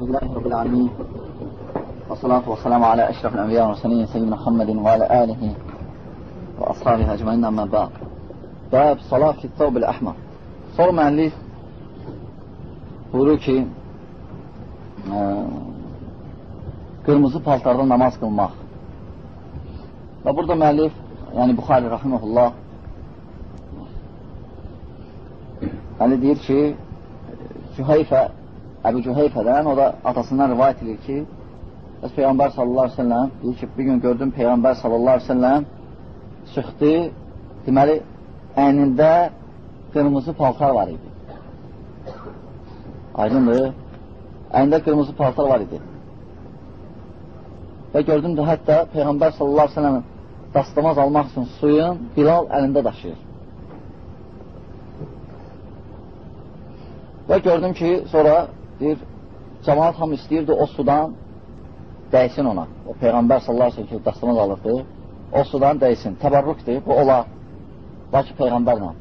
لله رب العالمين والصلاة والسلام على أشرف الأنبياء والمرسلين سيدنا محمد وعلى آله وأصحابه أجمعين أما بعد. باب صلاة الثوب الأحمر. Sonra müəllif buyurur ki, ə, qırmızı paltarda namaz qılmaq. Və burada müəllif, yəni Buxari Rahiməhullah, yəni Cüheyfə, Əbu Cüheyfədən, o da atasından rivayət edir ki, Bəs Peyğəmbər sallallahu aleyhi ve selləm deyir ki, bir gün gördüm Peyğəmbər sallallahu aleyhi ve selləm çıxdı, deməli, əynində qırmızı paltar var idi. Aydındır. Əynində qırmızı paltar var idi. Və gördüm də hətta Peyğəmbər sallallahu aleyhi ve sellem dastamaz almaq üçün suyun Bilal əlində daşıyır. Və gördüm ki, sonra deyir, cəmaat hamı istəyirdi o sudan dəysin ona. O Peyğəmbər sallallahu aleyhi ve sellem dastamaz alırdı. O sudan dəysin. Təbarrukdir, bu olar. Lakin Peyğəmbərlə.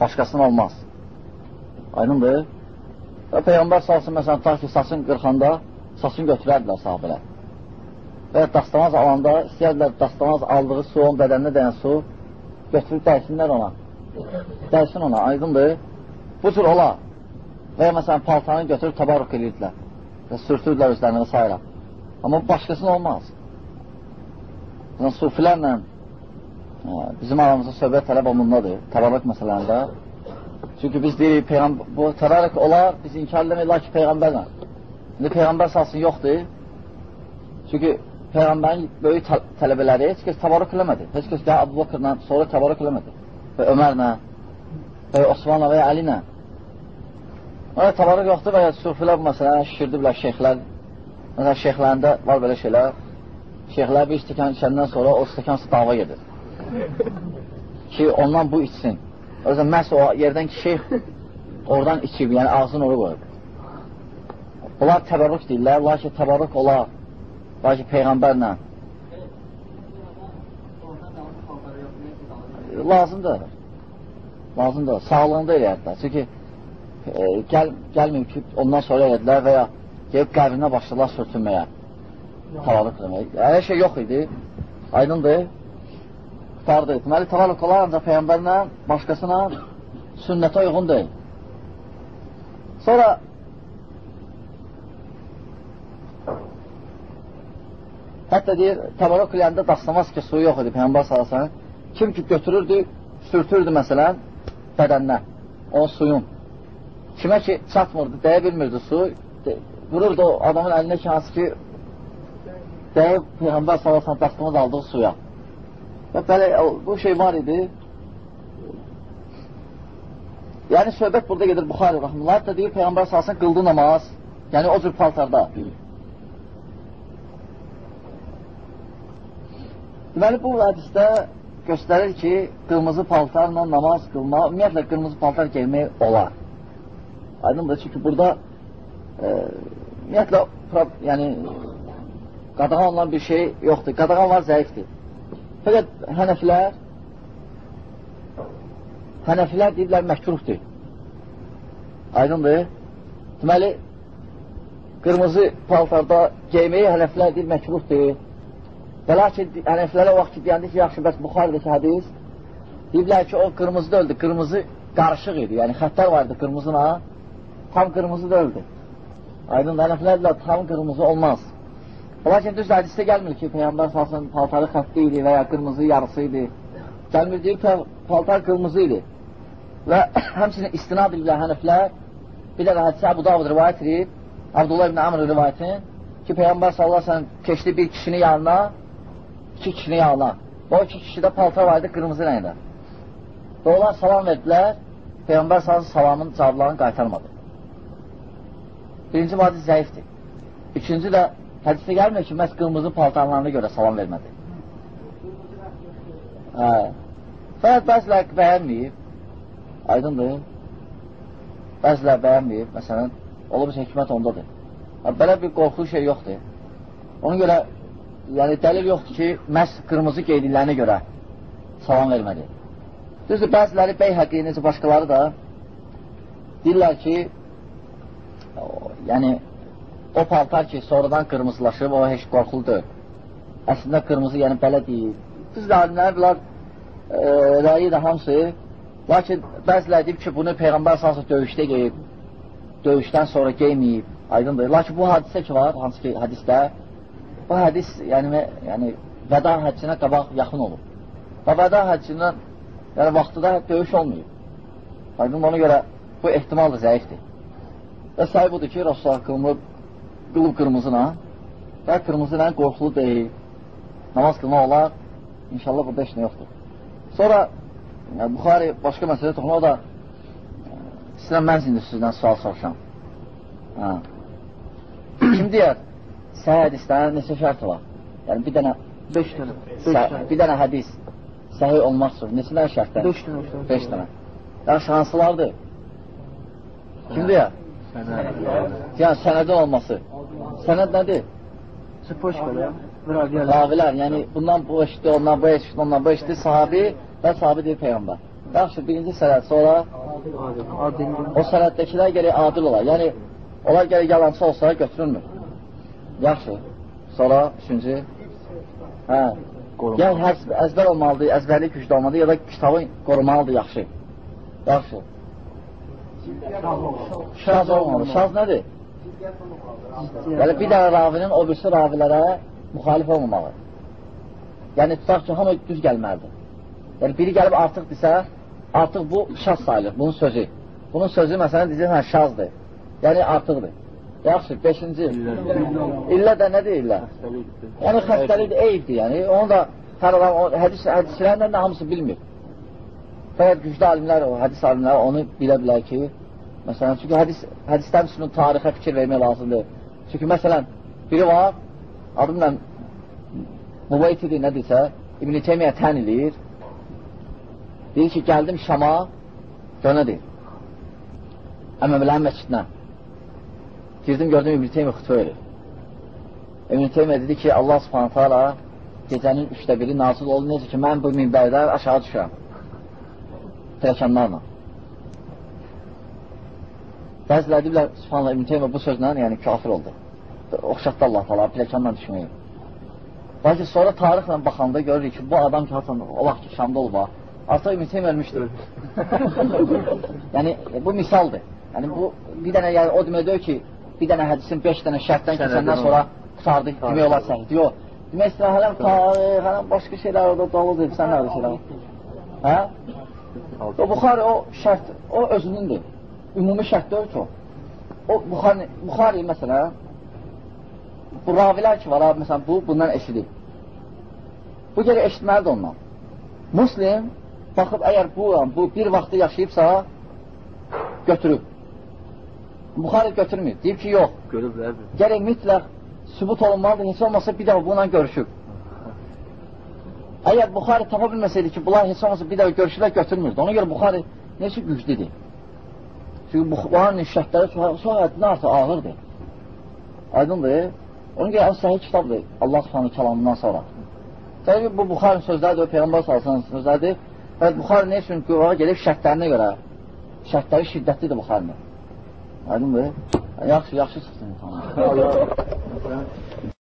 Başqasına olmaz. Aydındır. Və Peyğəmbər salsın, məsələn, ta ki, saçın qırxanda saçını götürərdilər sahabələr. Və dastamaz alanda istəyərdilər dastamaz aldığı su, onun bədəninə dəyən su götürüb dəysinlər ona. Dəysin ona, aydındır. Bu cür olar. Və ya məsələn, paltanı götürüb tabarruk edirdilər və sürtürdülər özlərini və s. Amma başqasına olmaz. Yəni, sufilərlə bizim aramızda söhbət tələb olunmadır, təbarruk məsələndə. Çünki biz deyirik, bu təbarruk olar, biz inkar eləmək, lakin Peyğəmbərlə. İndi Peyğəmbər salsın yoxdur. Çünki Peyğəmbərin böyük tələbələri heç kəs təbarruk eləmədi. Heç kəs də Abu Bakırla sonra təbarruk eləmədi. Və Ömərlə, və Osmanla və ya Əlinə. Ona təbarruk yoxdur və ya sufilər bu məsələni şişirdiblər şeyxlər. Məsələn, şeyxlərində var belə şeylər. Şeyxlər bir stəkan içəndən sonra o stəkan dava gedir. ki, ondan bu içsin. Yüzden məhz o yerdən ki, şeyx oradan içib, yəni ağzını onu qoyub. Bunlar təbarruk deyirlər, lakin təbarruk olar. Lakin Peyğəmbərlə. Lazımdır. Lazımdır. Sağlığında eləyərlər. Çünki e, gəl, gəlməyib ki, ondan sonra elədilər və ya gelib qəbrinə başladılar sürtünməyə. Tavalıq demək. Hər şey yox idi. Aydındır. Qutardı. Deməli, tavalıq olar ancaq Peyğəmbərlə, başqasına sünnətə uyğun deyil. Sonra hətta deyir, təbarok iləyəndə dastamaz ki, suyu yox idi Peyğəmbər salasən. Kim ki götürürdü, sürtürdü məsələn bədəninə, o suyun. Kimə ki çatmırdı, dəyə bilmirdi su, vururdu o adamın əlinə ki, hansı ki dəyib Peyğəmbər salasən dastamaz aldığı suya. Və belə, bu şey var idi. Yəni, söhbət burada gedir Buxari Rəhmullah. Hətta deyir, Peyğəmbər salsın qıldı namaz. Yəni, o cür paltarda. Deməli, bu hədisdə göstərir ki, qırmızı paltarla namaz qılma, ümumiyyətlə, qırmızı paltar geymək olar. Aydındır, çünki burada e, ümumiyyətlə, yəni, qadağan olan bir şey yoxdur. Qadağanlar zəifdir. Fəqət hənəflər hənəflər deyirlər məhkruhdur. Aydındır. Deməli, qırmızı paltarda geyməyi hənəflər deyir məhkruhdur. Və lakin hənəflərə vaxt ki, deyəndə ki, yaxşı, bəs Buxarədəki hədis deyirlər ki, o qırmızı öldü. Qırmızı qarışıq idi. Yəni, xəttər var idi qırmızına. Tam qırmızı da öldü. Aydın, hənəflərlə tam qırmızı olmaz. Lakin düz hədisdə gəlmir ki, Peyğəmbər salsın paltarı xətti idi və ya qırmızı yarısı idi. Gəlmir deyir ki, paltar qırmızı idi. Və həmçinin istinad ilə hənəflər bir də hədisə Əbu Davud rivayət edib, Abdullah ibn Amr rivayətin ki, Peyğəmbər aleyhi keçdi bir kişinin yanına, iki kişinin yanına. O iki kişidə paltar var idi qırmızı rəngdə. Və onlar salam verdilər, Peyğəmbər sallallahu salamın cavablarını qaytarmadı. Birinci vadi zəifdir. İkinci də hədisdə gəlmir ki, məhz qırmızı paltarlarına görə salam vermədi. Hə. Fəqət bəzilər bəyənməyib, aydındır. Bəzilər bəyənməyib, məsələn, olur ki, hikmət ondadır. Hə, belə bir qorxulu şey yoxdur. Ona görə, yəni dəlil yoxdur ki, məhz qırmızı qeydiklərinə görə salam vermədi. Düzdür, bəziləri bəy həqiqi, necə başqaları da deyirlər ki, yəni o paltar ki, sonradan qırmızılaşıb, o heç qorxuldur. Əslində qırmızı, yəni belə deyil. Biz də alimlər, bunlar e, rəyi də hamısı, lakin bəziləri deyib ki, bunu Peyğəmbər salsa döyüşdə geyib, döyüşdən sonra geyməyib, aydındır. Lakin bu hadisə ki var, hansı ki hədisdə, bu hədis, yəni, yəni vəda həccinə qabaq yaxın olur. Və vəda həccindən, yəni vaxtıda döyüş olmayıb. Aydın ona görə bu ehtimal da zəifdir. Və səhi budur ki, Rasulullah qılınıb, qılıb qırmızına və qırmızı ilə qorxulu deyil. Namaz qılmaq olar, inşallah burada heç nə yoxdur. Sonra yəni, Buxari başqa məsələ toxunur, o da sizdən mən indi sizdən sual soruşam. Hə. Kim deyər, səhə hədislərin neçə şərti var? Yəni bir dənə 5 dənə. Sə, bir dənə hədis səhih olmaq üçün neçə dənə şərtlər? 5 dənə. 5 dənə. Yəni şanslılardır. Kimdir ya? Yəni sənədin olması. Sənəd nədir? Sıpoşkada. Raviyələr. Ravilər, yəni bundan bu eşitdi, ondan bu eşitdi, ondan bu eşitdi, sahabi və sahabi deyil Peyğəmbər. Yaxşı, birinci sənəd, sonra Adildir. o sənəddəkilər gəlir adil olar. Yəni, onlar gəlir yalancı olsa götürülmür. Yaxşı. Sonra üçüncü, hə, ya hər əzbər olmalıdır, əzbərlik güclü olmalıdır, ya da kitabı qorumalıdır, yaxşı. Yaxşı. Şaz olmalı. Şaz nədir? Yəni, bir dənə ravinin o birisi ravilərə müxalif olmamalı. Yəni, tutaq ki, hamı düz gəlməlidir. Yəni, biri gəlib artıq desə, artıq bu şaz sayılır, bunun sözü. Bunun sözü, məsələn, deyəcək, hə, şazdır. Yəni, artıqdır. Yaxşı, beşinci. İllə də nədir illə? Yəni, xəstəlikdir, eyibdir, yəni. Onu da hər adam, hədis, hədislərlə də hamısı bilmir. Fəqət güclü alimlər, hədis alimləri onu bilə bilər ki, məsələn, çünki hədis, hədisdən üstünün tarixə fikir vermək lazımdır. Çünki, məsələn, biri var, adımla Muvaytidir, nədirsə, İbn-i Teymiyyə tən eləyir, deyir ki, gəldim Şama, gör nə deyir? Əməmələrin məscidinə. Girdim, gördüm İbn-i Teymiyyə xütbə verir. İbn-i Teymiyyə dedi ki, Allah subhanətə ala gecənin üçdə biri nazil oldu, necə ki, mən bu minbərdə aşağı düşürəm. Pələkanlarla. Bəziləri deyirlər, subhanallah, İbn Teymiyyə bu sözlə, yəni kafir oldu. Oxşatdı Allah tala, pləkanla düşməyi. Lakin sonra tarixlə baxanda görürük ki, bu adam ki, hasan, o vaxt ki, Şamda olub, artıq İbn Teymiyyə ölmüşdür. yəni, bu misaldır. Yəni, bu, bir dənə, yəni, o demək deyir ki, bir dənə hədisin beş dənə şərtdən keçəndən sonra qutardı, demək olar səhid. Yox. Demək istəyirəm, hələm tarix, hələm başqa şeylər orada doludur, sən nədir şeylər? Hə? O Buxari o şərt, o özünündür. Ümumi şərt deyil ki o. O Buxari, Buxari məsələn, bu ravilər ki var, abi, məsələn, bu, bundan eşidib. Bu gəlir eşitməlidir ondan. Muslim baxıb, əgər bu, bu bir vaxtı yaşayıbsa, götürüb. Buxari götürmür. Deyib ki, yox. Görüblər. Gərək mütləq sübut olunmalıdır, heç olmasa bir dəfə bununla görüşüb. Əgər Buxari tapa bilməsəydi ki, bunlar heç olmasa bir dəfə görüşürlər, götürmürdü. Ona görə Buxari necə güclüdür? Çünki Buxarinin şərtləri çox həddindən artıq ağırdır. Aydındır. Ona görə səhih kitabdır Allah subhanı kəlamından sonra. Təbii bu Buxarinin sözləridir, Peyğəmbər salsın sözləridir. Və Buxari nə üçün qıvağa gelib şərtlərinə görə? Şərtləri şiddətlidir Buxarinin. Aydındır. Yaxşı, yaxşı çıxsın.